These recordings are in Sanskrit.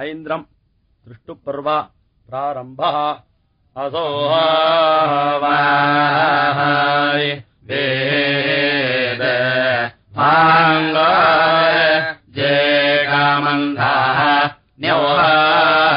ऐन्द्रम् दृष्टुपर्व प्रारम्भः। प्रारम्भ असोय वेदे कामन्धाः न्योहा।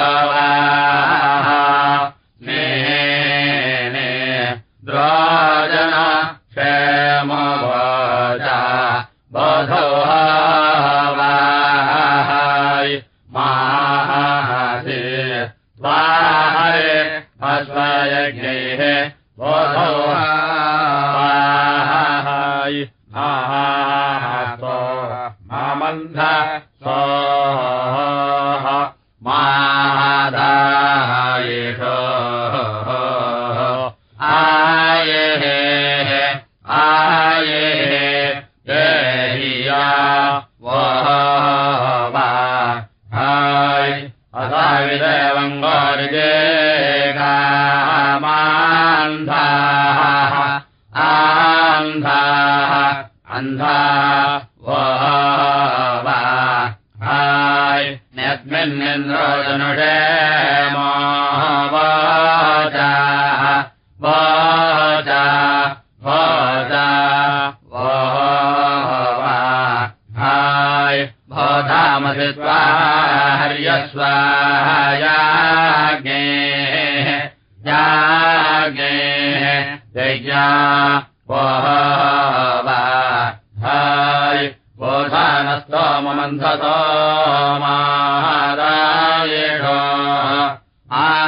हृत्वा जागे याज्ञे। यज्ञा बोधानस्तो ममन्धतो आ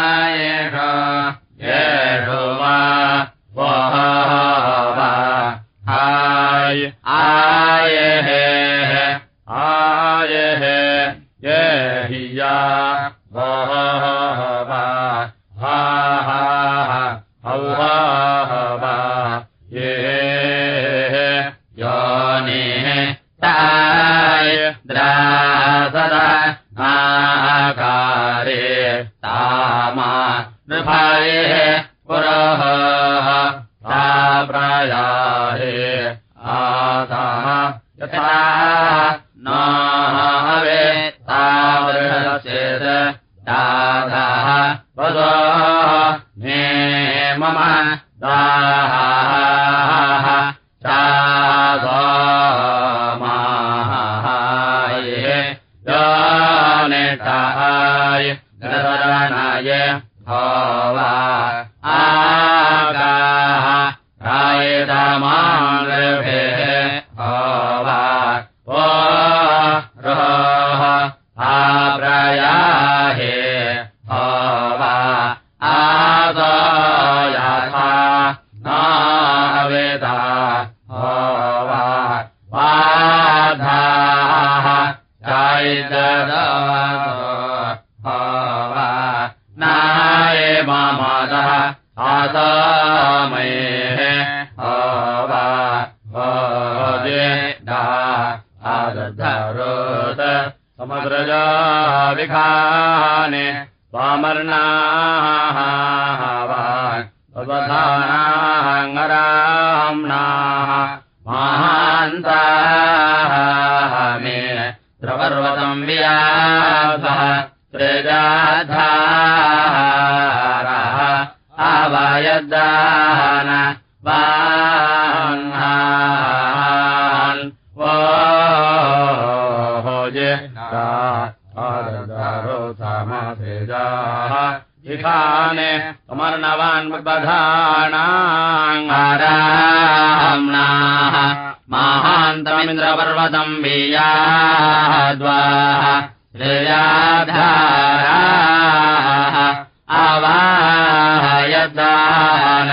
द्वाः हृया धाराः आवाहयदान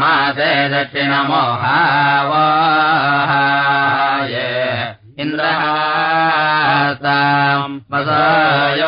मासे ते दक्षिणमो हवाहाय इन्द्रम् पदाय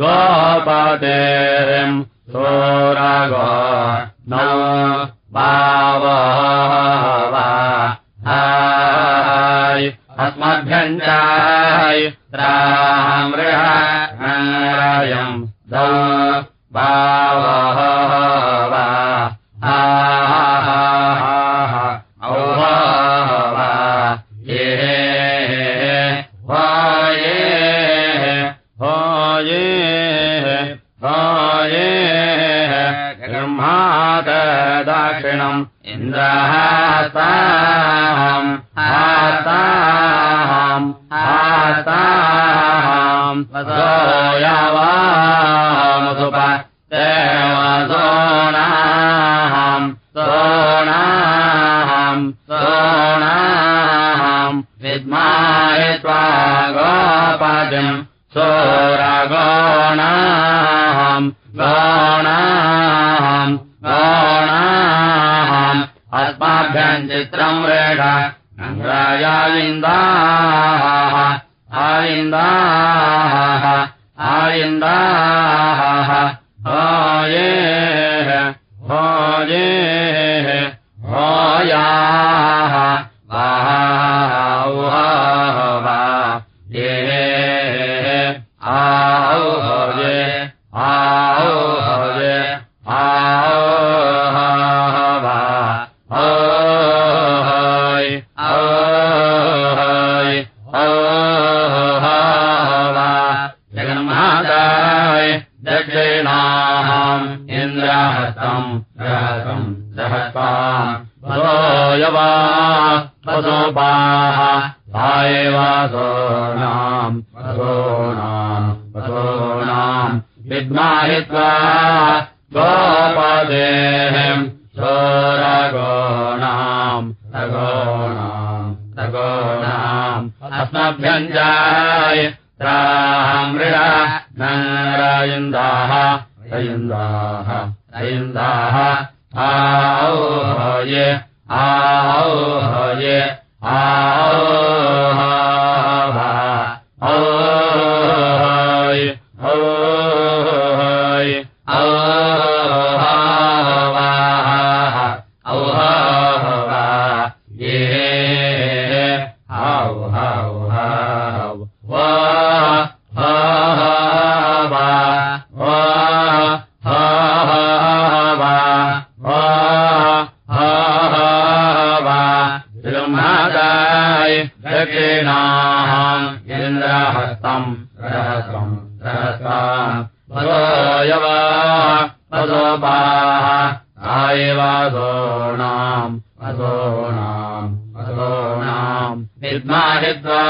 गोरम् सो रा गो न बावास्मभ्यञ्जाय राम रायम् इन्द्रहस्तम् रहसम् रहसा पदोयवादोपाः आयवासोणाम् असोणाम् असोणाम् निर्माय त्वा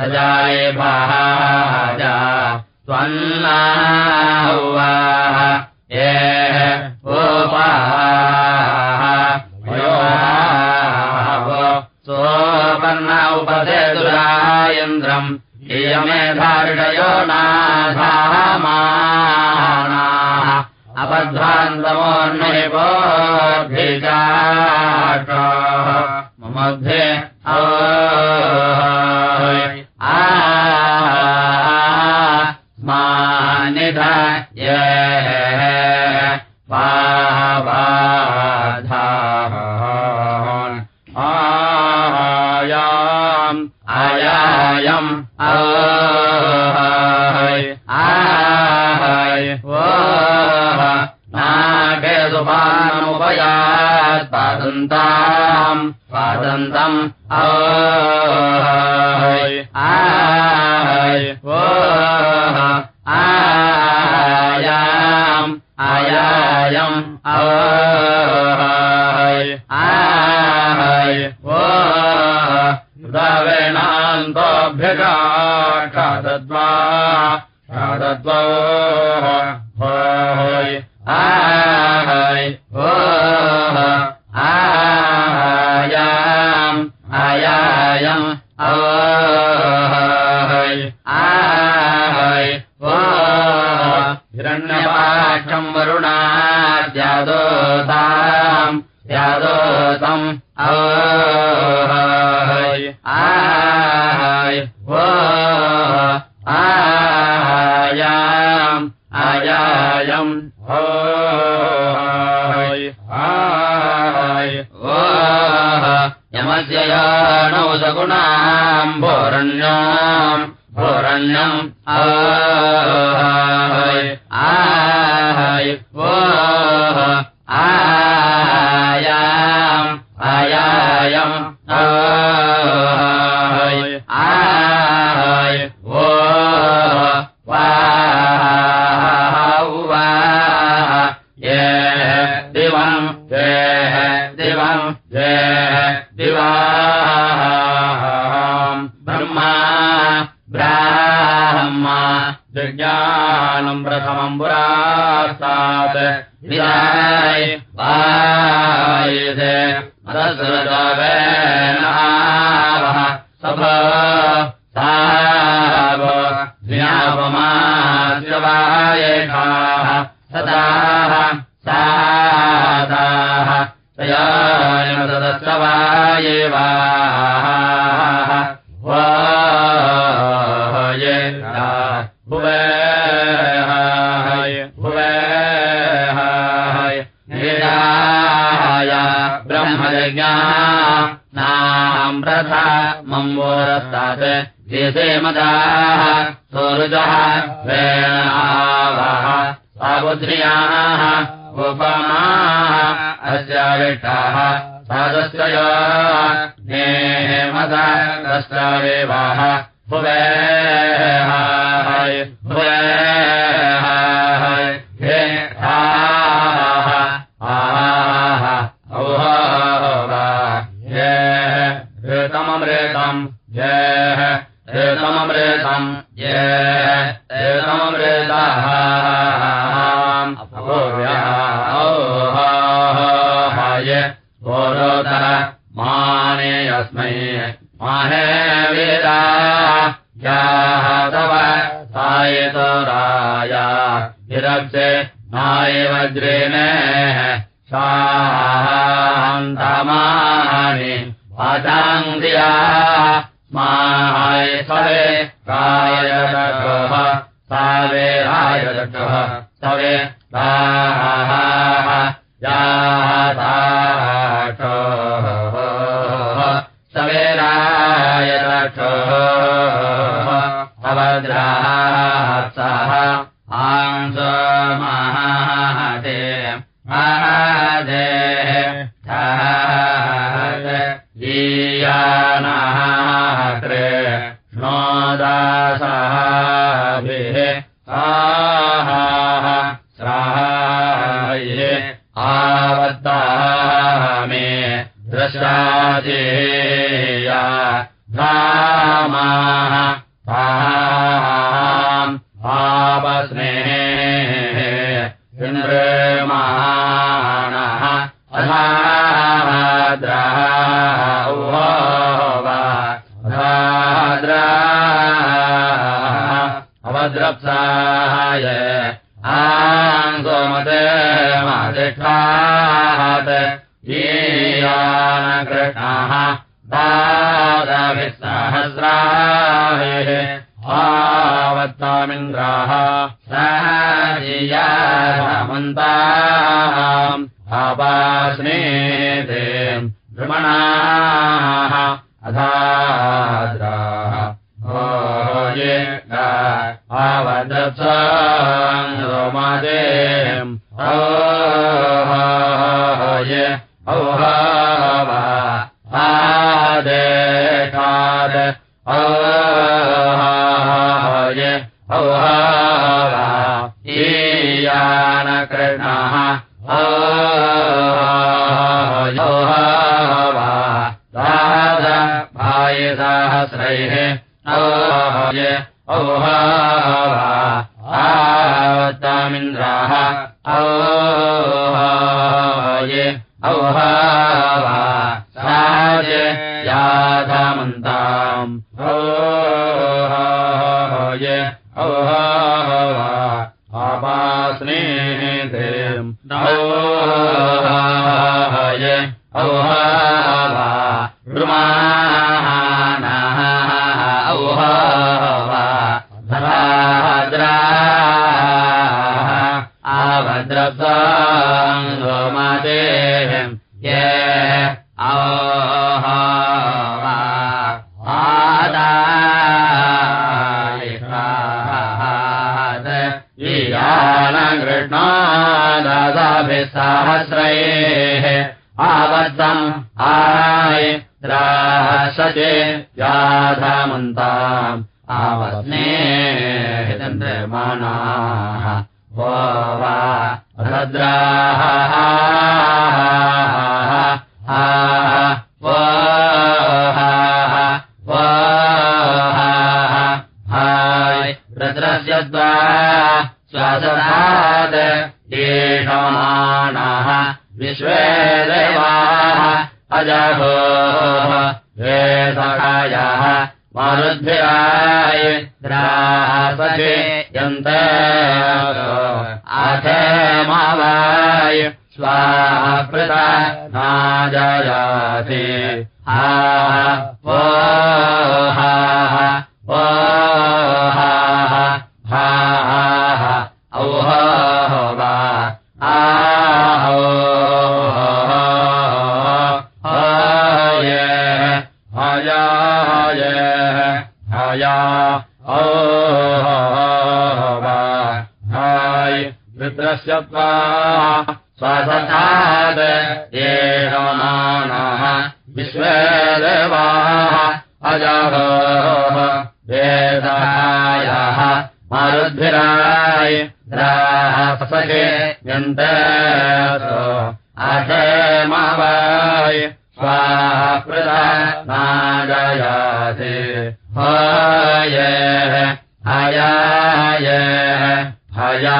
प्रजाय भाजा त्वन्नावा ये उपाः सोपर्ण उपसेतुरायन्द्रम् इयमेधार्षयो नाधामानाः अपध्वान्तमोर्नैवोऽभिजाट ममध्ये आ आयाम् आयायम् आय वो नागे सुपानमुपयात् पादन्ताम् पादन्तम् आय आयाम् तयायमसदस्रवायेवाः वाये भुवे भुवे हाय निराय ब्रह्मयज्ञा नाम् प्रथा मम्बोरस्तात् देशे सोरुजः वेणावः साबुध्र्याः उपमाः सादस्त्रय नेमदा दस्त्रावेवाः भुवे भुवे सवे रा सवे रा ये आवदसा रोमदे रमदे सहस्रयेः आवर्तम् आय रासजे राधामन्ताम् चन्द्रमाणाः तन्माणाः वा भद्राः अजाहो अजय स्वाप्रदा दयासे आय आयाय आया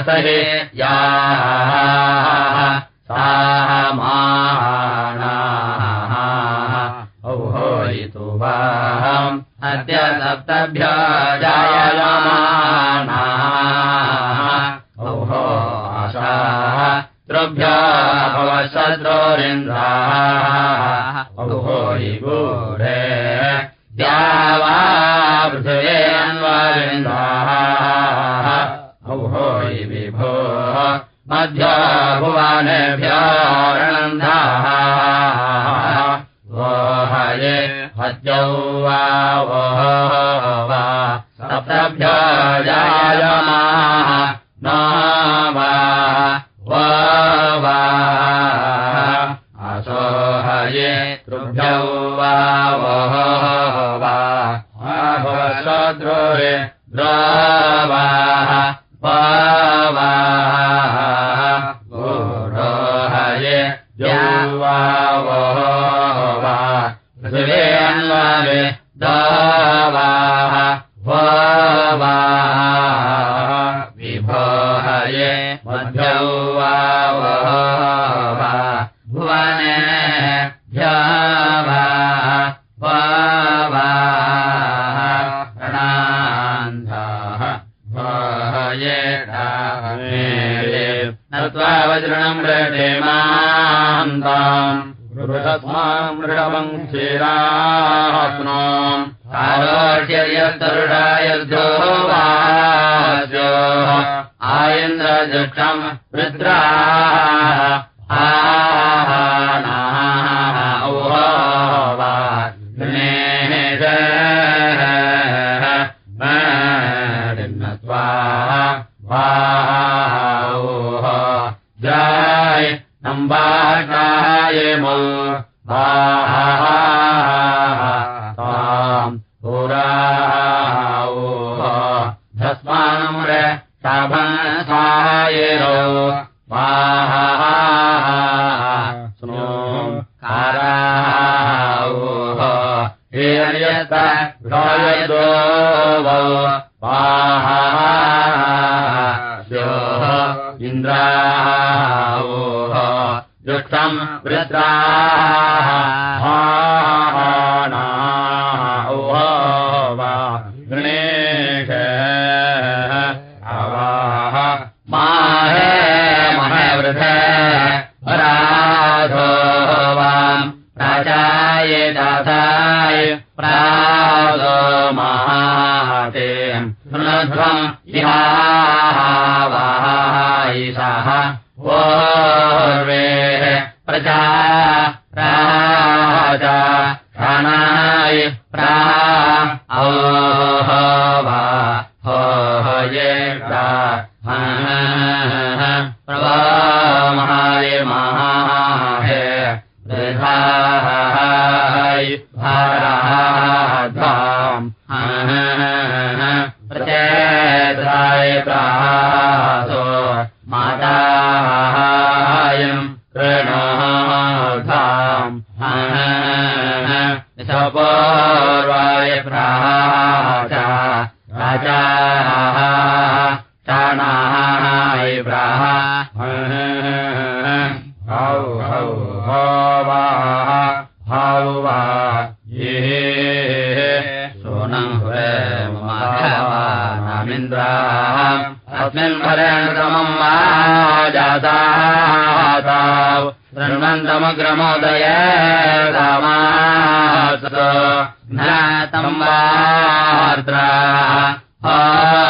यासहे या हे महावृधे रा भवान् प्राचाय दाताय महाते। हृमध्वम् इहा वार्द्रा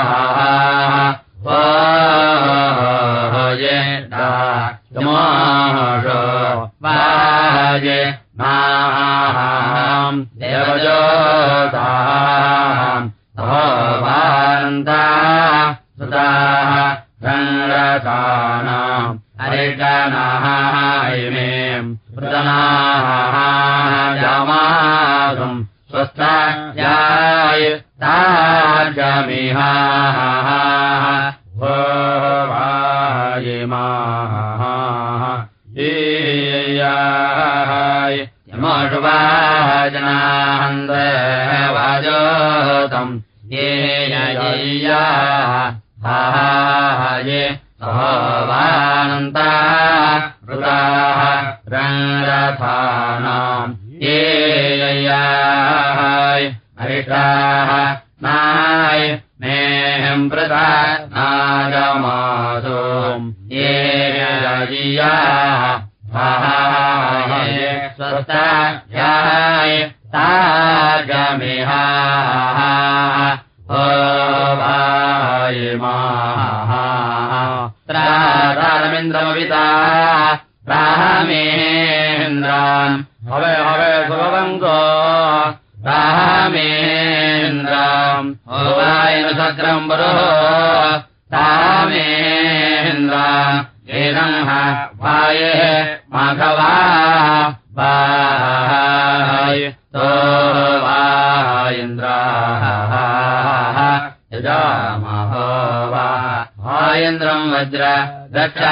वज्र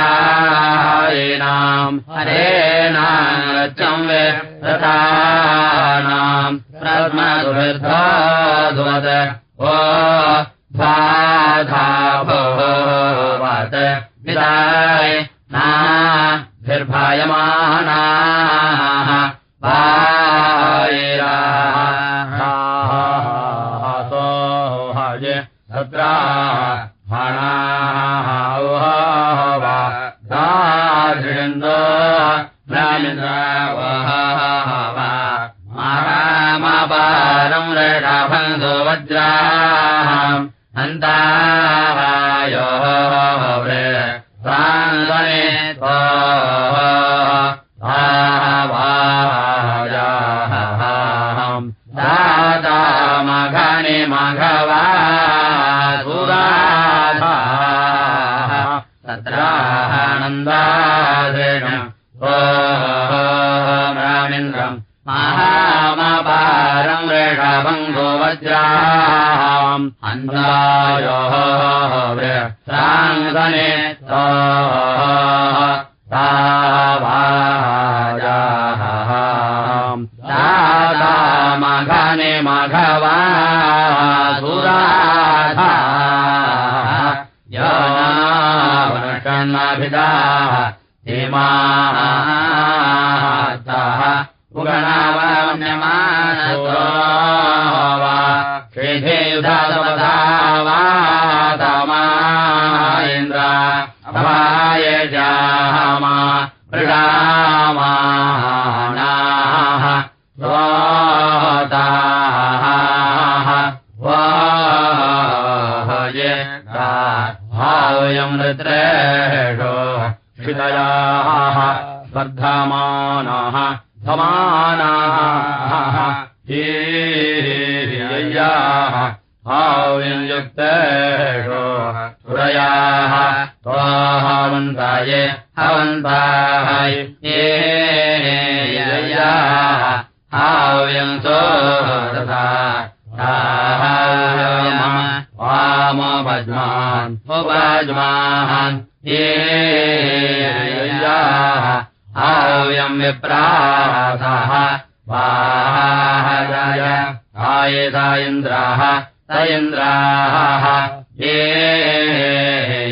ये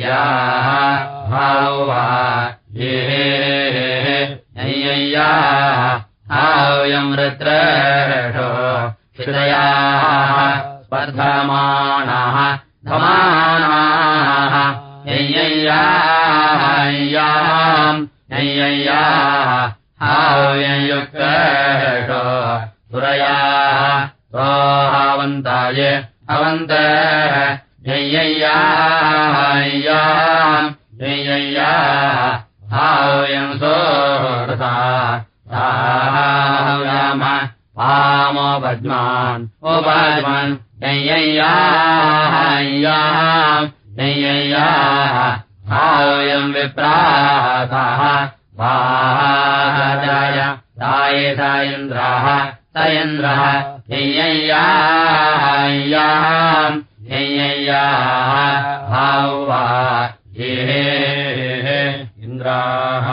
याः भावा ये नय्याः हाव्यम् ऋत्रेषो हृदयाः स्पर्धमाणाः धमानाः यय्याम् नय्याः हाव्ययुक्तेषो सुरयाः स्वाहावन्ताय अवन्तः यय्याम् यय्याः हाव्यम् सोरसा साहाव्याम वामोपद्मान् उपद्मान् यय्याम् यय्याः हाव्यम् विप्रासः वाहाय दायेत इन्द्रः स इन्द्रः ये इन्द्राः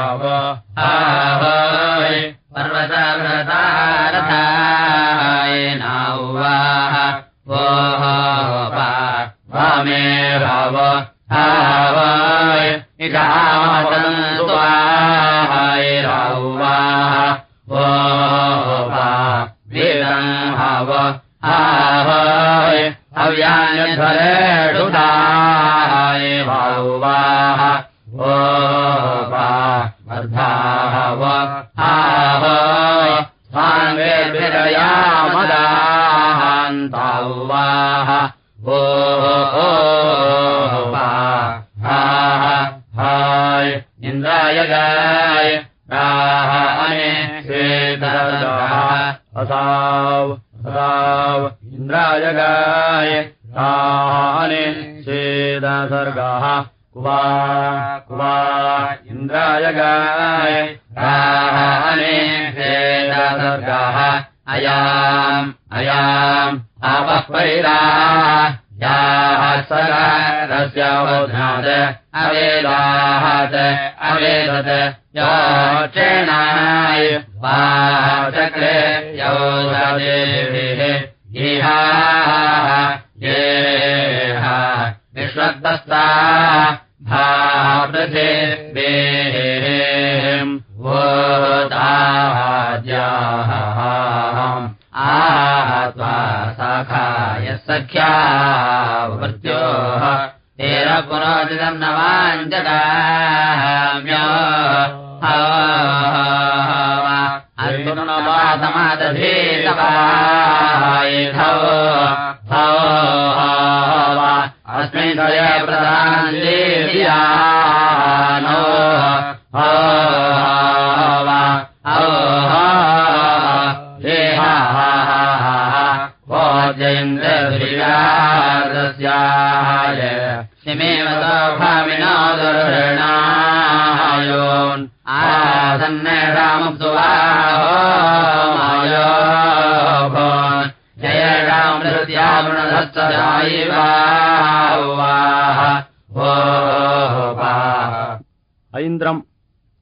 आवय पर्वतव्रतारथाय नावाः वोः वामे भाव आवय इषामतन्त्वाय रावाः वो वेदम् हव आवय अव्यान्यध्वरेषुधाय भावाः वो वर्धाः व आवय स्वाङ्गेर्भिरयामदान्तावाः वो हाय इन्द्राय गाय राह अने श्वेतरः असाव असाव इन्द्राय गाय राहने श्वेदसर्गः कुवा कुवा इन्द्राय गाय राहने श्वेदसर्गः अयाम् अयाम् पैराः याः सरस्य ओधात् अवेदाहात् अवेदत् योक्षेणाय वाचक्रे योधदेभिः इहाः येह विश्वद्वस्ता भापृथिवेः वोदाद्याः। आत्वा सखाय सख्या वृत्योः तेन पुरोदितम् न वाञ्चदाम्यो अस्मै दय प्रधानो जयन्द्रस्याय शिमेव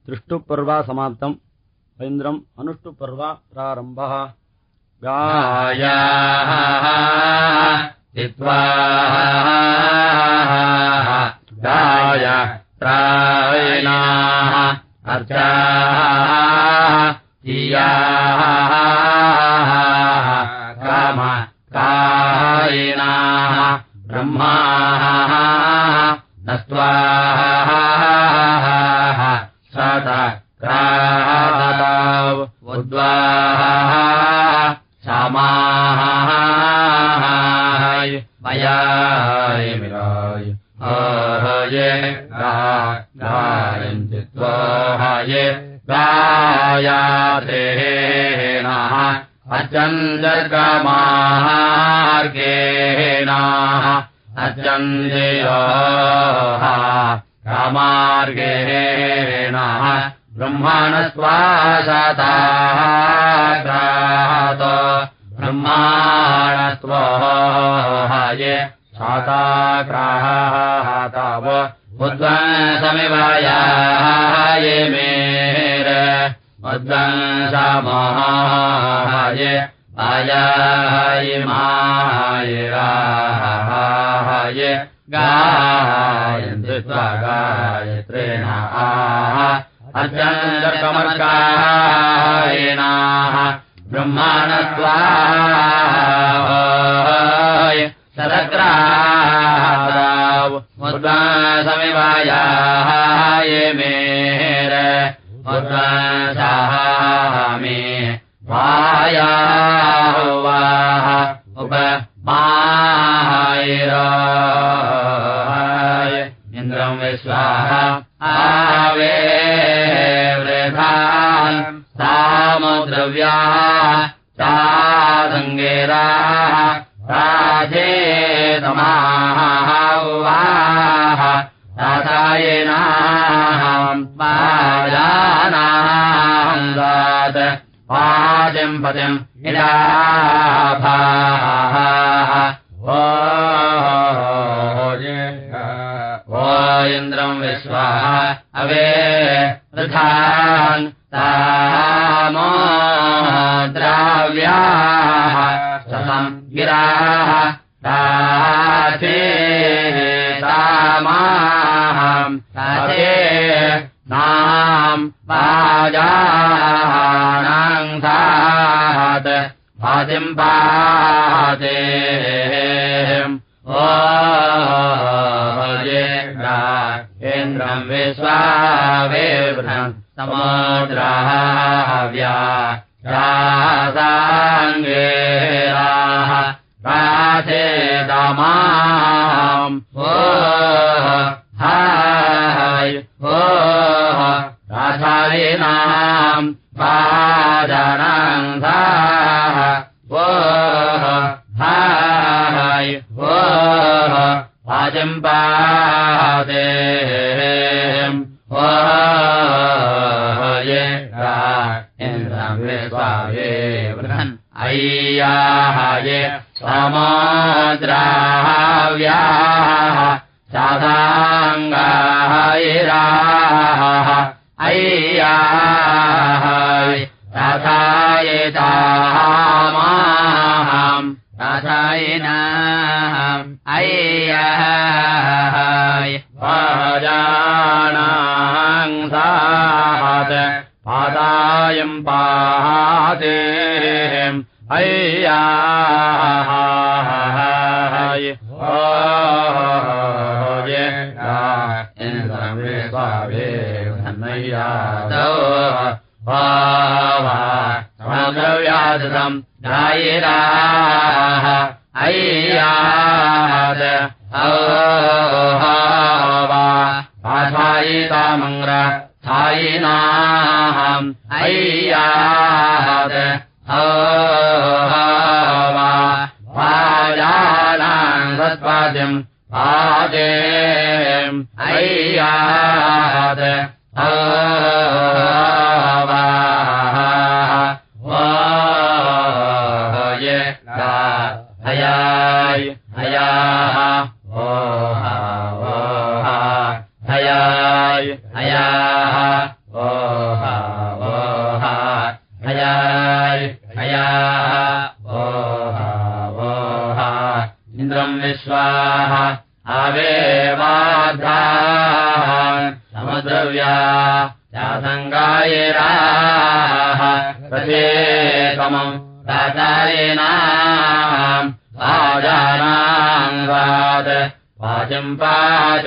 दृष्टुपर्वा समाप्तम् ऐन्द्रम् अनुष्टुपर्वा प्रारम्भः गाया गाय त्रायणाः अर्चा इया काम कायिणाः ब्रह्मा सत क्राताव उद्वा सामाय मयाय मिराय अहये गायन्ति त्वहये गायातेनाः अचन्दर्गमार्गेणाः अचन्देयाः कामार्गेणाः ब्रह्माणस्वाशाताग्रात ब्रह्माणस्वहाये शाताग्राहाताव उद्वंसमिवायाय मेर उद्वंसमहाय आयाय मायराहाय गायन्ति त्वा गायत्रेण आह अचन्दकमर्गायणाः ब्रह्माणत्वाय सदग्राव उद्वासमिवायाय मेर उद्वासामे वायावाः उप मायराय आवे वृधान् सामद्रव्याः सासङ्गेराः राजेतमाः राधायेनाम् पाजानाम् दात् पाजम् ओ इन्द्रम् विश्वाः अवे वृथान् तामो द्राव्याः ताचे नाम् पाजानाम् सात् पातिम् पाते ओ इन्द्रम् विश्वावेभ्रम् समुद्राव्या ओ हाय ओ पादनम् धाः ओ पाजम् पादे ओ ये इन्द्रम् विश्वावे बृहन् अय्याः ये समाद्राव्याः साधाङ्गायिराः अय्याः राधायितामाहम् राधायिनाम् पाजानाम् सात् पादायम् पादे अय्याय ये इन्द्रमे स्वावे धनय्यादौ वाव्यादम् गायिराः अय्याद आधायितामङ्ग्र थायिनाहम् अय्याद वाजानाम् सत्पाद्यम् पादे हयाय हयाः ओ हा हयाय हयाः ओ हा हयाय हयाः ओ हा इन्द्रम् विश्वाः आवेवाधा समद्रव्या यातङ्गाये प्रचेतमम् प्राचारेण जम्पाद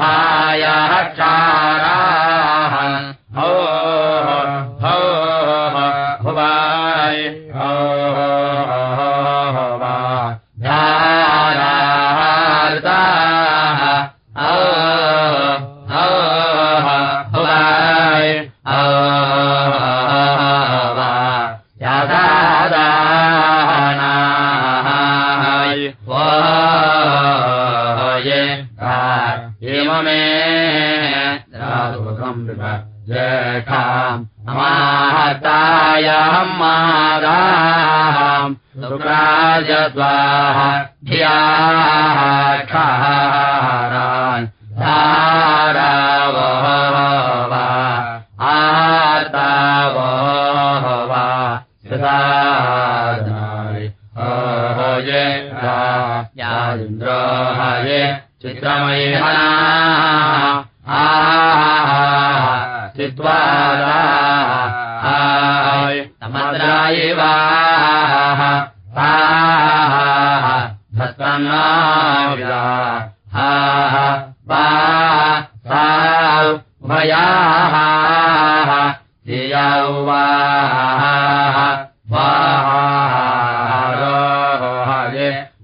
भाया स्वाहा।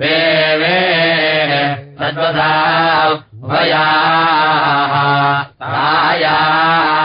वेवे सर्वदा भया। आया